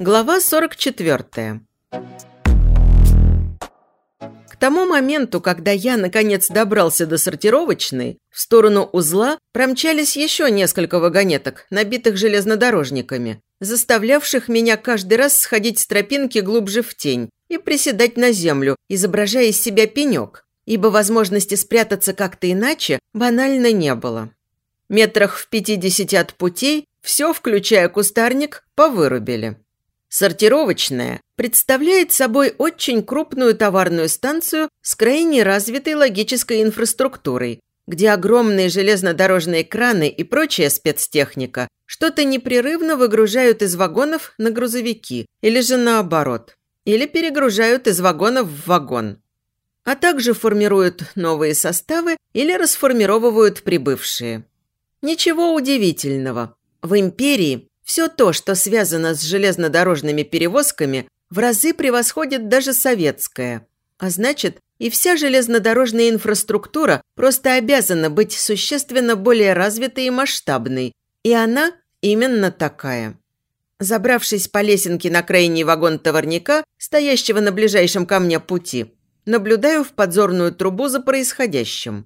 Глава 44. К тому моменту, когда я, наконец, добрался до сортировочной, в сторону узла промчались еще несколько вагонеток, набитых железнодорожниками, заставлявших меня каждый раз сходить с тропинки глубже в тень и приседать на землю, изображая из себя пенек, ибо возможности спрятаться как-то иначе банально не было. Метрах в пятидесяти от путей все, включая кустарник, повырубили. Сортировочная представляет собой очень крупную товарную станцию с крайне развитой логической инфраструктурой, где огромные железнодорожные краны и прочая спецтехника что-то непрерывно выгружают из вагонов на грузовики или же наоборот, или перегружают из вагонов в вагон, а также формируют новые составы или расформировывают прибывшие. Ничего удивительного. В империи все то, что связано с железнодорожными перевозками, в разы превосходит даже советское. А значит, и вся железнодорожная инфраструктура просто обязана быть существенно более развитой и масштабной. И она именно такая. Забравшись по лесенке на крайний вагон товарника, стоящего на ближайшем ко пути, наблюдаю в подзорную трубу за происходящим.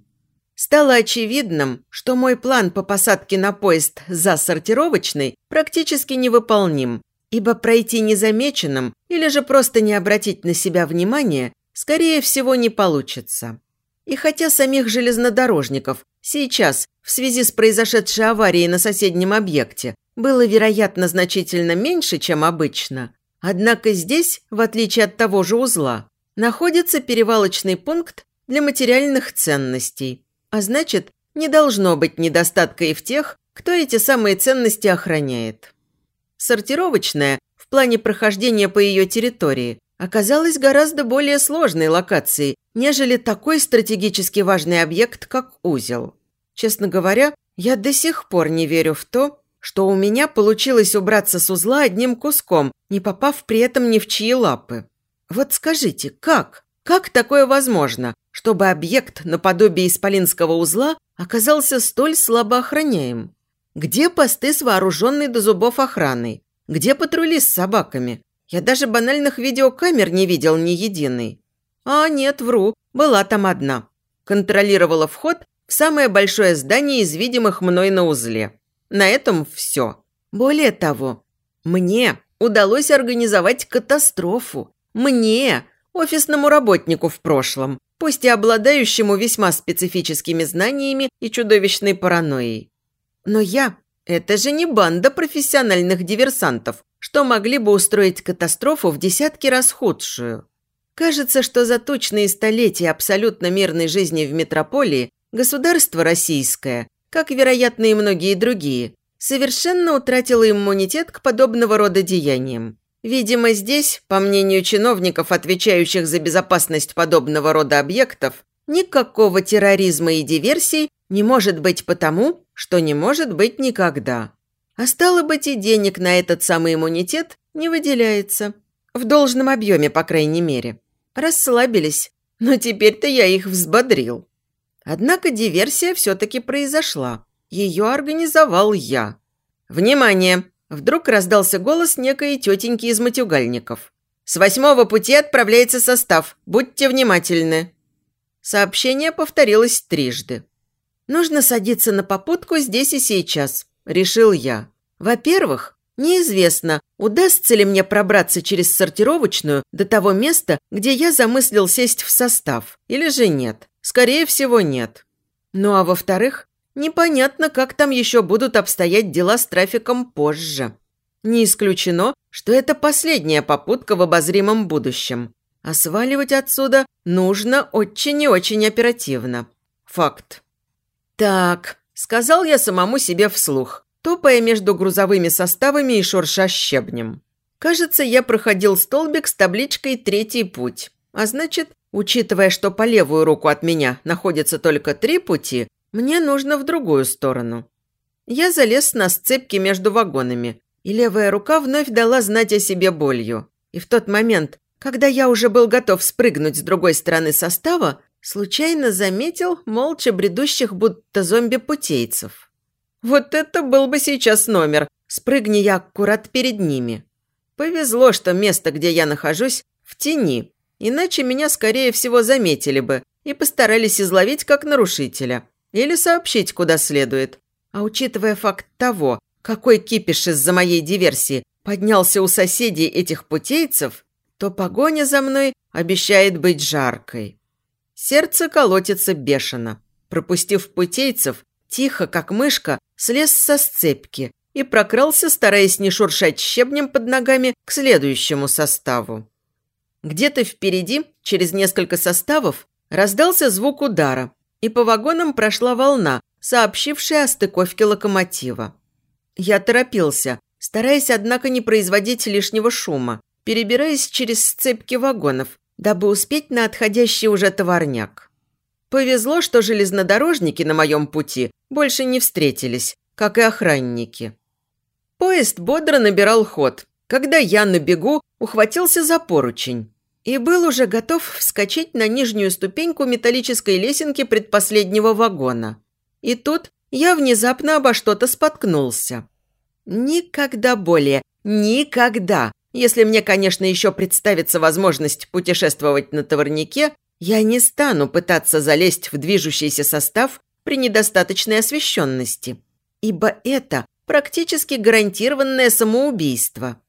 Стало очевидным, что мой план по посадке на поезд за сортировочной практически невыполним, ибо пройти незамеченным или же просто не обратить на себя внимания, скорее всего, не получится. И хотя самих железнодорожников сейчас, в связи с произошедшей аварией на соседнем объекте, было, вероятно, значительно меньше, чем обычно, однако здесь, в отличие от того же узла, находится перевалочный пункт для материальных ценностей – а значит, не должно быть недостатка и в тех, кто эти самые ценности охраняет. Сортировочная, в плане прохождения по ее территории, оказалась гораздо более сложной локацией, нежели такой стратегически важный объект, как узел. Честно говоря, я до сих пор не верю в то, что у меня получилось убраться с узла одним куском, не попав при этом ни в чьи лапы. Вот скажите, как? Как такое возможно, чтобы объект наподобие Исполинского узла оказался столь слабо охраняем? Где посты с вооруженной до зубов охраной? Где патрули с собаками? Я даже банальных видеокамер не видел ни единой. А нет, вру, была там одна. Контролировала вход в самое большое здание из видимых мной на узле. На этом все. Более того, мне удалось организовать катастрофу. Мне, офисному работнику в прошлом, пусть и обладающему весьма специфическими знаниями и чудовищной паранойей. Но я – это же не банда профессиональных диверсантов, что могли бы устроить катастрофу в десятки раз худшую. Кажется, что за точные столетия абсолютно мирной жизни в метрополии государство российское, как, вероятно, и многие другие, совершенно утратило иммунитет к подобного рода деяниям. Видимо, здесь, по мнению чиновников, отвечающих за безопасность подобного рода объектов, никакого терроризма и диверсий не может быть потому, что не может быть никогда. А стало быть, и денег на этот самый иммунитет не выделяется. В должном объеме, по крайней мере. Расслабились, но теперь-то я их взбодрил. Однако диверсия все-таки произошла. Ее организовал я. «Внимание!» Вдруг раздался голос некой тетеньки из матюгальников. «С восьмого пути отправляется состав. Будьте внимательны». Сообщение повторилось трижды. «Нужно садиться на попутку здесь и сейчас», – решил я. «Во-первых, неизвестно, удастся ли мне пробраться через сортировочную до того места, где я замыслил сесть в состав, или же нет. Скорее всего, нет. Ну а во-вторых, Непонятно, как там еще будут обстоять дела с трафиком позже. Не исключено, что это последняя попутка в обозримом будущем. А сваливать отсюда нужно очень и очень оперативно. Факт. «Так», – сказал я самому себе вслух, топая между грузовыми составами и шурша щебнем. Кажется, я проходил столбик с табличкой «Третий путь». А значит, учитывая, что по левую руку от меня находится только три пути, мне нужно в другую сторону. Я залез на сцепки между вагонами, и левая рука вновь дала знать о себе болью. И в тот момент, когда я уже был готов спрыгнуть с другой стороны состава, случайно заметил молча бредущих будто зомби-путейцев. Вот это был бы сейчас номер, спрыгни я аккурат перед ними. Повезло, что место, где я нахожусь, в тени, иначе меня, скорее всего, заметили бы и постарались изловить как нарушителя или сообщить, куда следует. А учитывая факт того, какой кипиш из-за моей диверсии поднялся у соседей этих путейцев, то погоня за мной обещает быть жаркой. Сердце колотится бешено. Пропустив путейцев, тихо, как мышка, слез со сцепки и прокрался, стараясь не шуршать щебнем под ногами к следующему составу. Где-то впереди, через несколько составов, раздался звук удара, и по вагонам прошла волна, сообщившая о стыковке локомотива. Я торопился, стараясь, однако, не производить лишнего шума, перебираясь через сцепки вагонов, дабы успеть на отходящий уже товарняк. Повезло, что железнодорожники на моем пути больше не встретились, как и охранники. Поезд бодро набирал ход, когда я на бегу ухватился за поручень и был уже готов вскочить на нижнюю ступеньку металлической лесенки предпоследнего вагона. И тут я внезапно обо что-то споткнулся. Никогда более, никогда, если мне, конечно, еще представится возможность путешествовать на товарнике, я не стану пытаться залезть в движущийся состав при недостаточной освещенности, ибо это практически гарантированное самоубийство.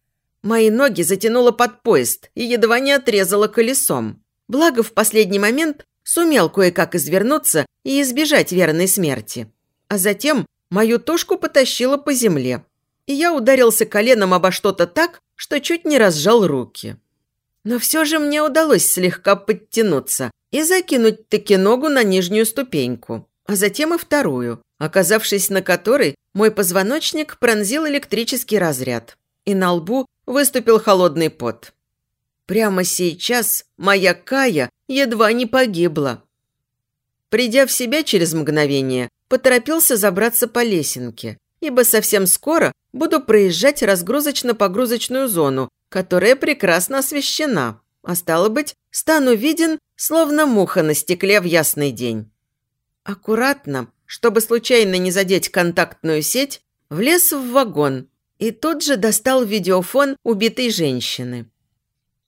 Мои ноги затянуло под поезд и едва не отрезало колесом. Благо, в последний момент сумел кое-как извернуться и избежать верной смерти. А затем мою тушку потащило по земле. И я ударился коленом обо что-то так, что чуть не разжал руки. Но все же мне удалось слегка подтянуться и закинуть таки ногу на нижнюю ступеньку, а затем и вторую, оказавшись на которой мой позвоночник пронзил электрический разряд, и на лбу выступил холодный пот. Прямо сейчас моя Кая едва не погибла. Придя в себя через мгновение, поторопился забраться по лесенке, ибо совсем скоро буду проезжать разгрузочно-погрузочную зону, которая прекрасно освещена, а стало быть, стану виден, словно муха на стекле в ясный день. Аккуратно, чтобы случайно не задеть контактную сеть, влез в вагон и тут же достал видеофон убитой женщины.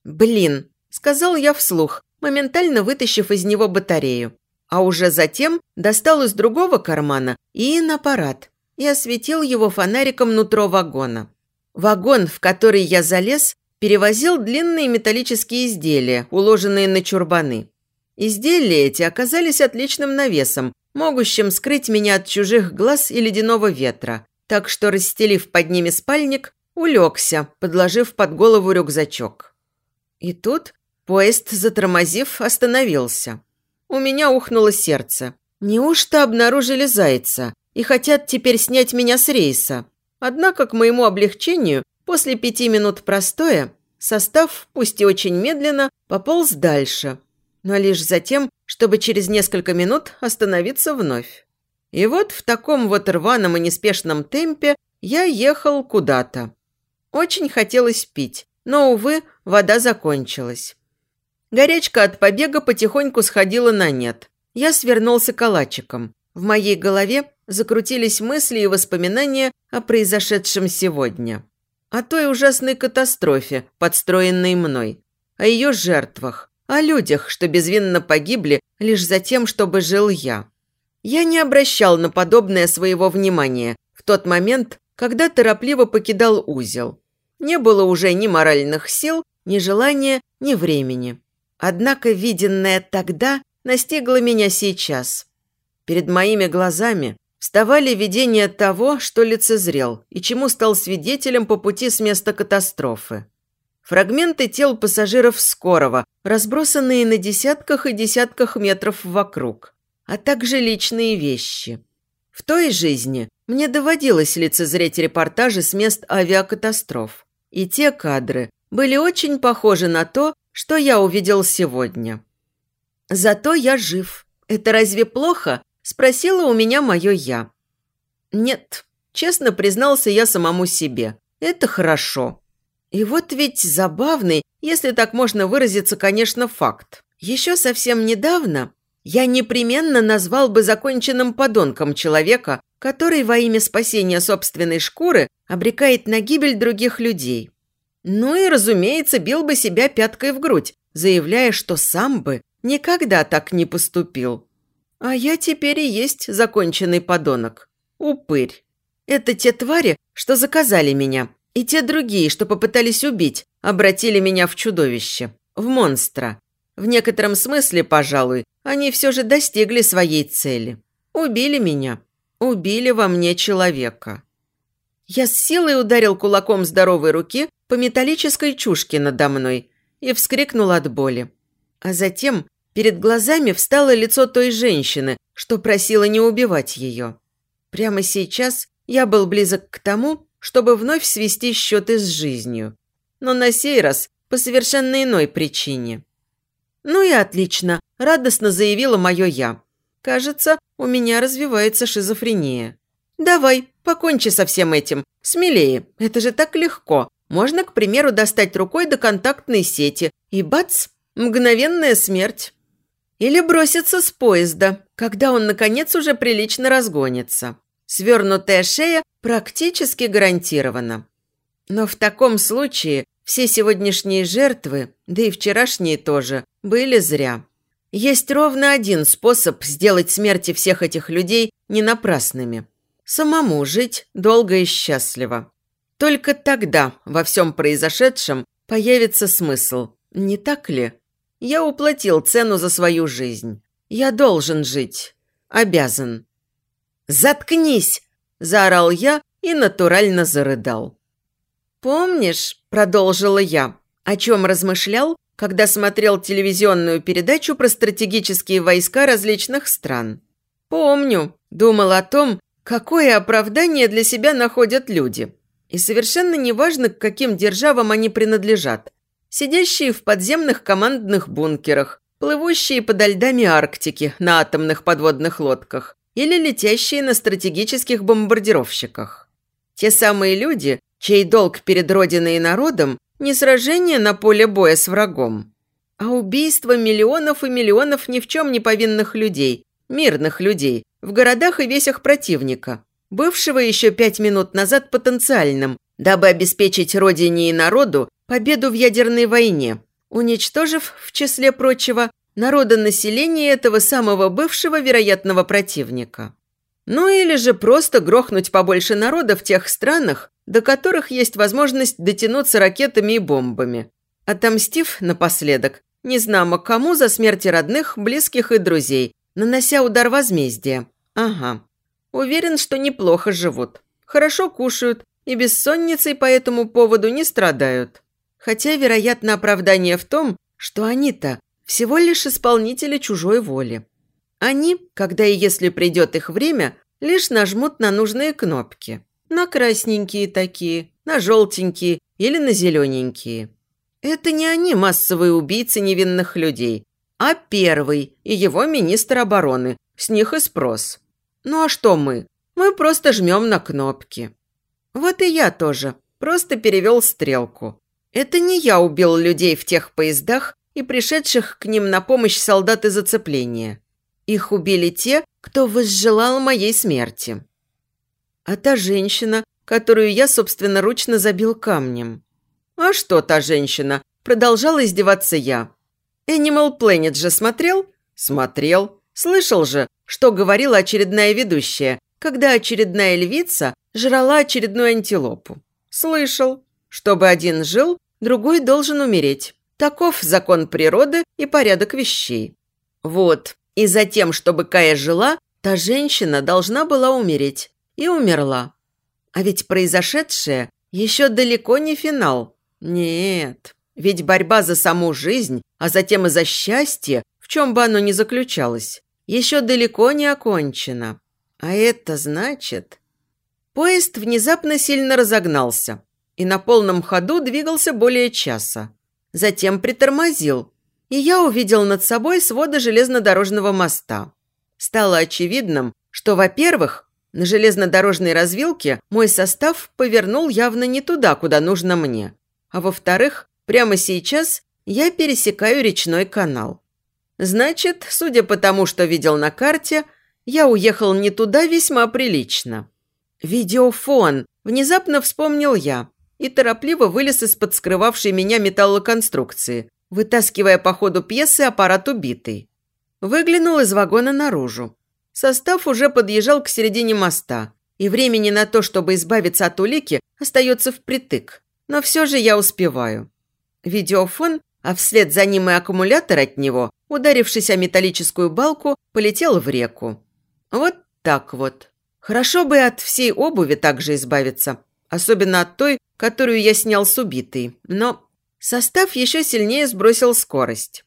«Блин», – сказал я вслух, моментально вытащив из него батарею, а уже затем достал из другого кармана и аппарат и осветил его фонариком нутро вагона. Вагон, в который я залез, перевозил длинные металлические изделия, уложенные на чурбаны. Изделия эти оказались отличным навесом, могущим скрыть меня от чужих глаз и ледяного ветра, так что, расстелив под ними спальник, улегся, подложив под голову рюкзачок. И тут поезд, затормозив, остановился. У меня ухнуло сердце. Неужто обнаружили зайца и хотят теперь снять меня с рейса? Однако, к моему облегчению, после пяти минут простоя, состав, пусть и очень медленно, пополз дальше, но лишь затем, чтобы через несколько минут остановиться вновь. И вот в таком вот рваном и неспешном темпе я ехал куда-то. Очень хотелось пить, но, увы, вода закончилась. Горячка от побега потихоньку сходила на нет. Я свернулся калачиком. В моей голове закрутились мысли и воспоминания о произошедшем сегодня. О той ужасной катастрофе, подстроенной мной. О ее жертвах. О людях, что безвинно погибли лишь за тем, чтобы жил я. Я не обращал на подобное своего внимания в тот момент, когда торопливо покидал узел. Не было уже ни моральных сил, ни желания, ни времени. Однако виденное тогда настигло меня сейчас. Перед моими глазами вставали видения того, что лицезрел и чему стал свидетелем по пути с места катастрофы. Фрагменты тел пассажиров скорого, разбросанные на десятках и десятках метров вокруг а также личные вещи. В той жизни мне доводилось лицезреть репортажи с мест авиакатастроф, и те кадры были очень похожи на то, что я увидел сегодня. Зато я жив. Это разве плохо? Спросила у меня мое «я». Нет, честно признался я самому себе. Это хорошо. И вот ведь забавный, если так можно выразиться, конечно, факт. Еще совсем недавно я непременно назвал бы законченным подонком человека, который во имя спасения собственной шкуры обрекает на гибель других людей. Ну и, разумеется, бил бы себя пяткой в грудь, заявляя, что сам бы никогда так не поступил. А я теперь и есть законченный подонок. Упырь. Это те твари, что заказали меня, и те другие, что попытались убить, обратили меня в чудовище, в монстра. В некотором смысле, пожалуй, они все же достигли своей цели. Убили меня. Убили во мне человека. Я с силой ударил кулаком здоровой руки по металлической чушке надо мной и вскрикнул от боли. А затем перед глазами встало лицо той женщины, что просила не убивать ее. Прямо сейчас я был близок к тому, чтобы вновь свести счеты с жизнью. Но на сей раз по совершенно иной причине. «Ну и отлично», – радостно заявила мое «я». «Кажется, у меня развивается шизофрения». «Давай, покончи со всем этим. Смелее. Это же так легко. Можно, к примеру, достать рукой до контактной сети. И бац! Мгновенная смерть. Или броситься с поезда, когда он, наконец, уже прилично разгонится. Свернутая шея практически гарантирована. Но в таком случае все сегодняшние жертвы, да и вчерашние тоже, были зря. Есть ровно один способ сделать смерти всех этих людей не напрасными. Самому жить долго и счастливо. Только тогда во всем произошедшем появится смысл, не так ли? Я уплатил цену за свою жизнь. Я должен жить. Обязан. «Заткнись!» – заорал я и натурально зарыдал. «Помнишь?» – продолжила я. О чем размышлял, когда смотрел телевизионную передачу про стратегические войска различных стран? Помню. Думал о том, какое оправдание для себя находят люди. И совершенно неважно, к каким державам они принадлежат. Сидящие в подземных командных бункерах, плывущие подо льдами Арктики на атомных подводных лодках или летящие на стратегических бомбардировщиках. Те самые люди, чей долг перед Родиной и народом не сражение на поле боя с врагом, а убийство миллионов и миллионов ни в чем не повинных людей, мирных людей, в городах и весях противника, бывшего еще пять минут назад потенциальным, дабы обеспечить родине и народу победу в ядерной войне, уничтожив, в числе прочего, народонаселение этого самого бывшего вероятного противника. Ну или же просто грохнуть побольше народа в тех странах, до которых есть возможность дотянуться ракетами и бомбами, отомстив напоследок незнамо кому за смерти родных, близких и друзей, нанося удар возмездия. Ага. Уверен, что неплохо живут. Хорошо кушают и бессонницей по этому поводу не страдают. Хотя, вероятно, оправдание в том, что они-то всего лишь исполнители чужой воли. Они, когда и если придет их время, лишь нажмут на нужные кнопки. На красненькие такие, на желтенькие или на зелененькие. Это не они массовые убийцы невинных людей, а первый и его министр обороны. С них и спрос. Ну а что мы? Мы просто жмем на кнопки. Вот и я тоже. Просто перевел стрелку. Это не я убил людей в тех поездах и пришедших к ним на помощь солдат из зацепления. Их убили те, кто возжелал моей смерти. А та женщина, которую я собственноручно забил камнем. А что та женщина? Продолжала издеваться я. Animal Planet же смотрел? Смотрел. Слышал же, что говорила очередная ведущая, когда очередная львица жрала очередную антилопу. Слышал. Чтобы один жил, другой должен умереть. Таков закон природы и порядок вещей. Вот, и за тем, чтобы Кая жила, та женщина должна была умереть. И умерла. А ведь произошедшее еще далеко не финал. Нет, ведь борьба за саму жизнь, а затем и за счастье, в чем бы оно ни заключалось, еще далеко не окончена. А это значит... Поезд внезапно сильно разогнался и на полном ходу двигался более часа. Затем притормозил, и я увидел над собой своды железнодорожного моста. Стало очевидным, что, во-первых, на железнодорожной развилке мой состав повернул явно не туда, куда нужно мне. А во-вторых, прямо сейчас я пересекаю речной канал. Значит, судя по тому, что видел на карте, я уехал не туда весьма прилично. Видеофон, внезапно вспомнил я. и торопливо вылез из-под скрывавшей меня металлоконструкции, вытаскивая по ходу пьесы аппарат убитый. Выглянул из вагона наружу. Состав уже подъезжал к середине моста, и времени на то, чтобы избавиться от улики, остается впритык. Но все же я успеваю. Видеофон, а вслед за ним и аккумулятор от него, ударившись о металлическую балку, полетел в реку. Вот так вот. Хорошо бы от всей обуви также избавиться, особенно от той, которую я снял с убитой, но состав еще сильнее сбросил скорость.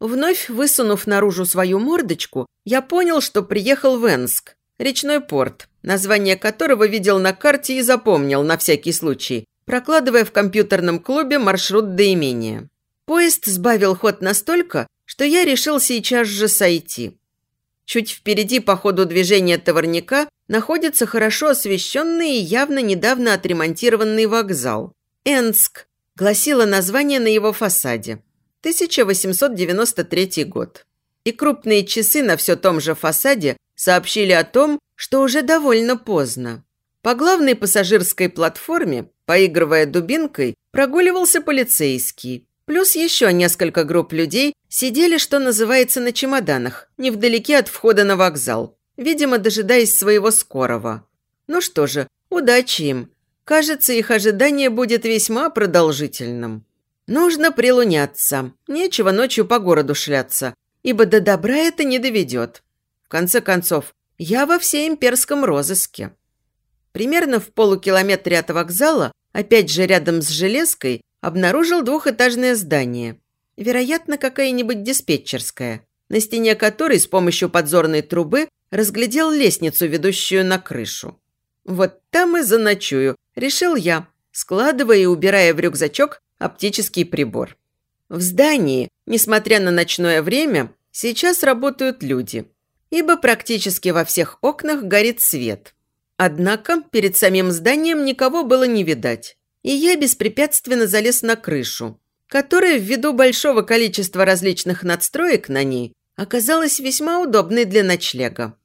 Вновь высунув наружу свою мордочку, я понял, что приехал в Энск, речной порт, название которого видел на карте и запомнил на всякий случай, прокладывая в компьютерном клубе маршрут до имения. Поезд сбавил ход настолько, что я решил сейчас же сойти. Чуть впереди по ходу движения товарняка находится хорошо освещенный и явно недавно отремонтированный вокзал. «Энск» гласило название на его фасаде. 1893 год. И крупные часы на все том же фасаде сообщили о том, что уже довольно поздно. По главной пассажирской платформе, поигрывая дубинкой, прогуливался полицейский. Плюс еще несколько групп людей сидели, что называется, на чемоданах, невдалеке от входа на вокзал, видимо, дожидаясь своего скорого. Ну что же, удачи им. Кажется, их ожидание будет весьма продолжительным. Нужно прилуняться. Нечего ночью по городу шляться, ибо до добра это не доведет. В конце концов, я во всеимперском розыске. Примерно в полукилометре от вокзала, опять же рядом с железкой, обнаружил двухэтажное здание. Вероятно, какая-нибудь диспетчерская, на стене которой с помощью подзорной трубы разглядел лестницу, ведущую на крышу. Вот там и заночую, решил я, складывая и убирая в рюкзачок оптический прибор. В здании, несмотря на ночное время, сейчас работают люди – ибо практически во всех окнах горит свет. Однако перед самим зданием никого было не видать, и я беспрепятственно залез на крышу, которая ввиду большого количества различных надстроек на ней оказалась весьма удобной для ночлега.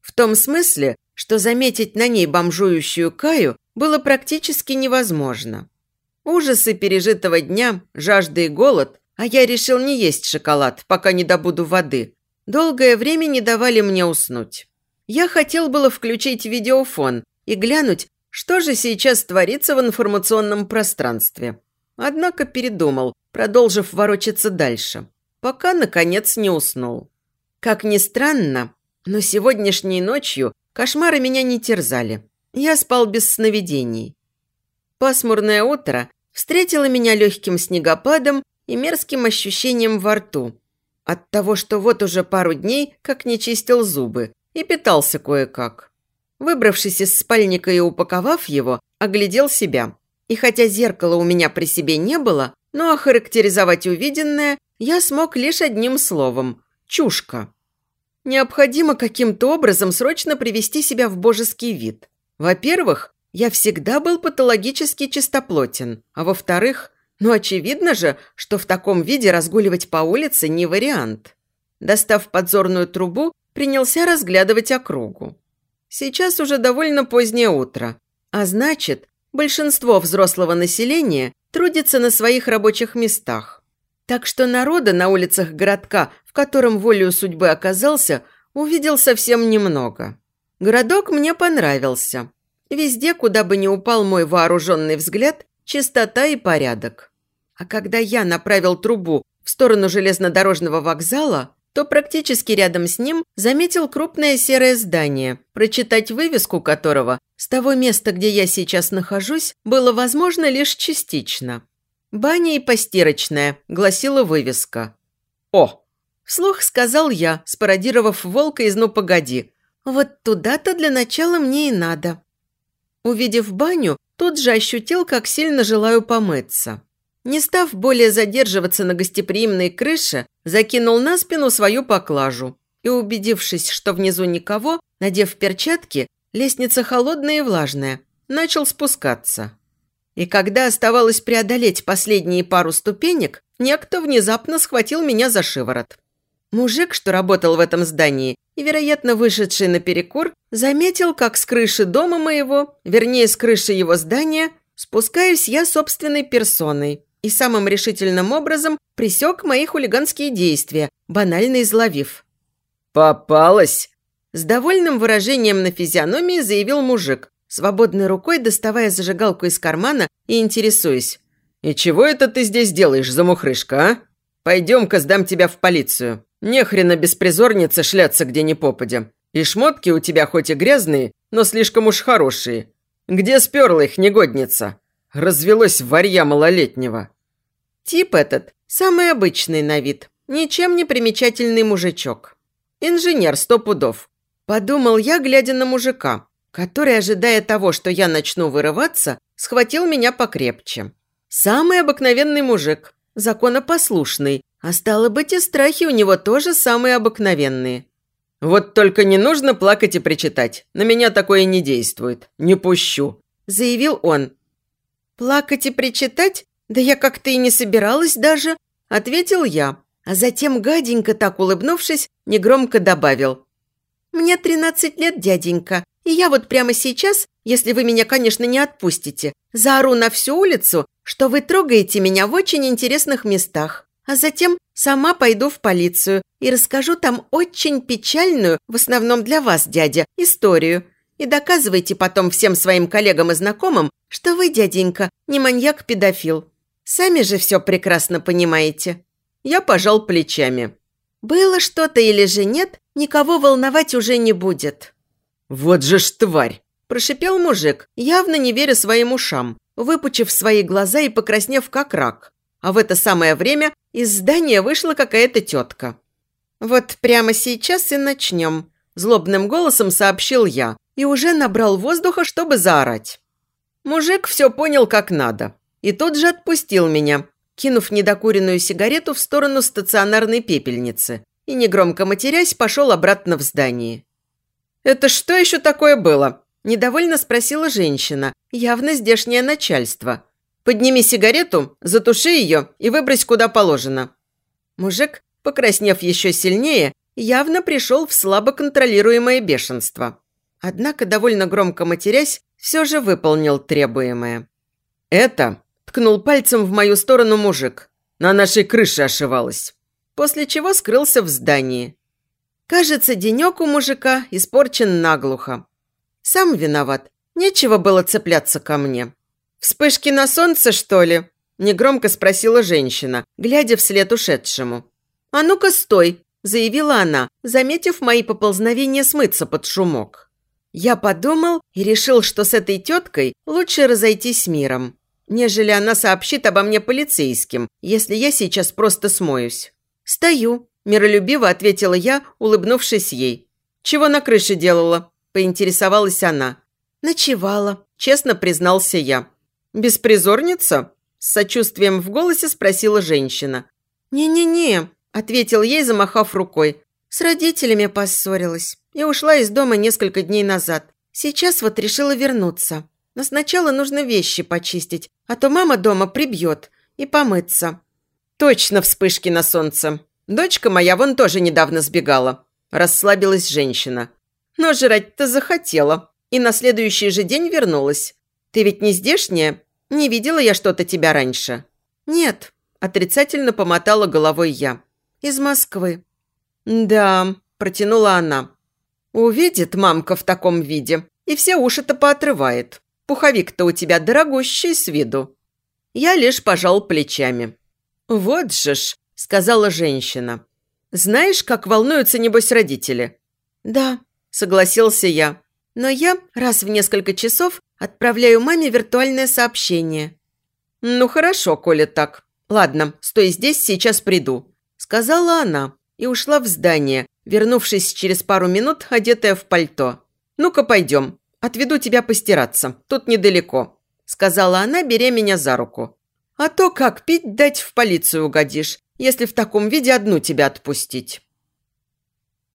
В том смысле, что заметить на ней бомжующую Каю было практически невозможно. Ужасы пережитого дня, жажда и голод, а я решил не есть шоколад, пока не добуду воды, Долгое время не давали мне уснуть. Я хотел было включить видеофон и глянуть, что же сейчас творится в информационном пространстве. Однако передумал, продолжив ворочаться дальше, пока, наконец, не уснул. Как ни странно, но сегодняшней ночью кошмары меня не терзали. Я спал без сновидений. Пасмурное утро встретило меня легким снегопадом и мерзким ощущением во рту, от того, что вот уже пару дней как не чистил зубы и питался кое-как. Выбравшись из спальника и упаковав его, оглядел себя. И хотя зеркала у меня при себе не было, но охарактеризовать увиденное я смог лишь одним словом – чушка. Необходимо каким-то образом срочно привести себя в божеский вид. Во-первых, я всегда был патологически чистоплотен, а во-вторых, но очевидно же, что в таком виде разгуливать по улице не вариант. Достав подзорную трубу, принялся разглядывать округу. Сейчас уже довольно позднее утро, а значит, большинство взрослого населения трудится на своих рабочих местах. Так что народа на улицах городка, в котором волею судьбы оказался, увидел совсем немного. Городок мне понравился. Везде, куда бы ни упал мой вооруженный взгляд, чистота и порядок. А когда я направил трубу в сторону железнодорожного вокзала, то практически рядом с ним заметил крупное серое здание, прочитать вывеску которого с того места, где я сейчас нахожусь, было возможно лишь частично. «Баня и постирочная», – гласила вывеска. «О!» – вслух сказал я, спародировав волка из «Ну, погоди». «Вот туда-то для начала мне и надо». Увидев баню, тут же ощутил, как сильно желаю помыться. Не став более задерживаться на гостеприимной крыше, закинул на спину свою поклажу и, убедившись, что внизу никого, надев перчатки, лестница холодная и влажная, начал спускаться. И когда оставалось преодолеть последние пару ступенек, некто внезапно схватил меня за шиворот. Мужик, что работал в этом здании и, вероятно, вышедший на перекур, заметил, как с крыши дома моего, вернее, с крыши его здания, Спускаюсь я собственной персоной и самым решительным образом присек мои хулиганские действия, банально изловив. «Попалась!» С довольным выражением на физиономии заявил мужик, свободной рукой доставая зажигалку из кармана и интересуясь. «И чего это ты здесь делаешь, замухрышка, а? Пойдем-ка сдам тебя в полицию. Нехрена беспризорница шляться где ни попадя. И шмотки у тебя хоть и грязные, но слишком уж хорошие. Где сперла их негодница? Развелось варья малолетнего». Тип этот самый обычный на вид, ничем не примечательный мужичок. Инженер сто пудов. Подумал я, глядя на мужика, который, ожидая того, что я начну вырываться, схватил меня покрепче. Самый обыкновенный мужик, законопослушный, а стало быть, и страхи у него тоже самые обыкновенные. «Вот только не нужно плакать и причитать. На меня такое не действует. Не пущу», – заявил он. «Плакать и причитать? Да я как-то и не собиралась даже», – ответил я. А затем, гаденько так улыбнувшись, негромко добавил. «Мне тринадцать лет, дяденька, и я вот прямо сейчас, если вы меня, конечно, не отпустите, заору на всю улицу, что вы трогаете меня в очень интересных местах, а затем сама пойду в полицию и расскажу там очень печальную, в основном для вас, дядя, историю. И доказывайте потом всем своим коллегам и знакомым, что вы, дяденька, не маньяк-педофил. Сами же все прекрасно понимаете». Я пожал плечами. «Было что-то или же нет, никого волновать уже не будет». «Вот же ж тварь!» – прошипел мужик, явно не веря своим ушам, выпучив свои глаза и покраснев как рак. А в это самое время из здания вышла какая-то тетка. «Вот прямо сейчас и начнем», – злобным голосом сообщил я и уже набрал воздуха, чтобы заорать. Мужик все понял как надо и тут же отпустил меня, кинув недокуренную сигарету в сторону стационарной пепельницы и, негромко матерясь, пошел обратно в здание. «Это что еще такое было?» – недовольно спросила женщина, явно здешнее начальство. «Подними сигарету, затуши ее и выбрось куда положено». Мужик, покраснев еще сильнее, явно пришел в слабо контролируемое бешенство. Однако, довольно громко матерясь, все же выполнил требуемое. «Это», – ткнул пальцем в мою сторону мужик, – «на нашей крыше ошивалась». После чего скрылся в здании. Кажется, денек у мужика испорчен наглухо. Сам виноват. Нечего было цепляться ко мне. «Вспышки на солнце, что ли?» – негромко спросила женщина, глядя вслед ушедшему. «А ну-ка, стой!» – заявила она, заметив мои поползновения смыться под шумок. Я подумал и решил, что с этой теткой лучше разойтись миром, нежели она сообщит обо мне полицейским, если я сейчас просто смоюсь. Стою, Миролюбиво ответила я, улыбнувшись ей. «Чего на крыше делала?» – поинтересовалась она. «Ночевала», – честно признался я. «Беспризорница?» – с сочувствием в голосе спросила женщина. «Не-не-не», – ответил ей, замахав рукой. «С родителями поссорилась и ушла из дома несколько дней назад. Сейчас вот решила вернуться. Но сначала нужно вещи почистить, а то мама дома прибьет и помыться». «Точно вспышки на солнце», Дочка моя вон тоже недавно сбегала. Расслабилась женщина. Но жрать-то захотела. И на следующий же день вернулась. Ты ведь не здешняя? Не видела я что-то тебя раньше. Нет. Отрицательно помотала головой я. Из Москвы. Да, протянула она. Увидит мамка в таком виде. И все уши-то поотрывает. Пуховик-то у тебя дорогущий с виду. Я лишь пожал плечами. Вот же ж, сказала женщина. «Знаешь, как волнуются, небось, родители?» «Да», – согласился я. «Но я раз в несколько часов отправляю маме виртуальное сообщение». «Ну хорошо, коли так. Ладно, стой здесь, сейчас приду», – сказала она и ушла в здание, вернувшись через пару минут, одетая в пальто. «Ну-ка, пойдем. Отведу тебя постираться. Тут недалеко», – сказала она, беря меня за руку. «А то как пить дать в полицию угодишь если в таком виде одну тебя отпустить.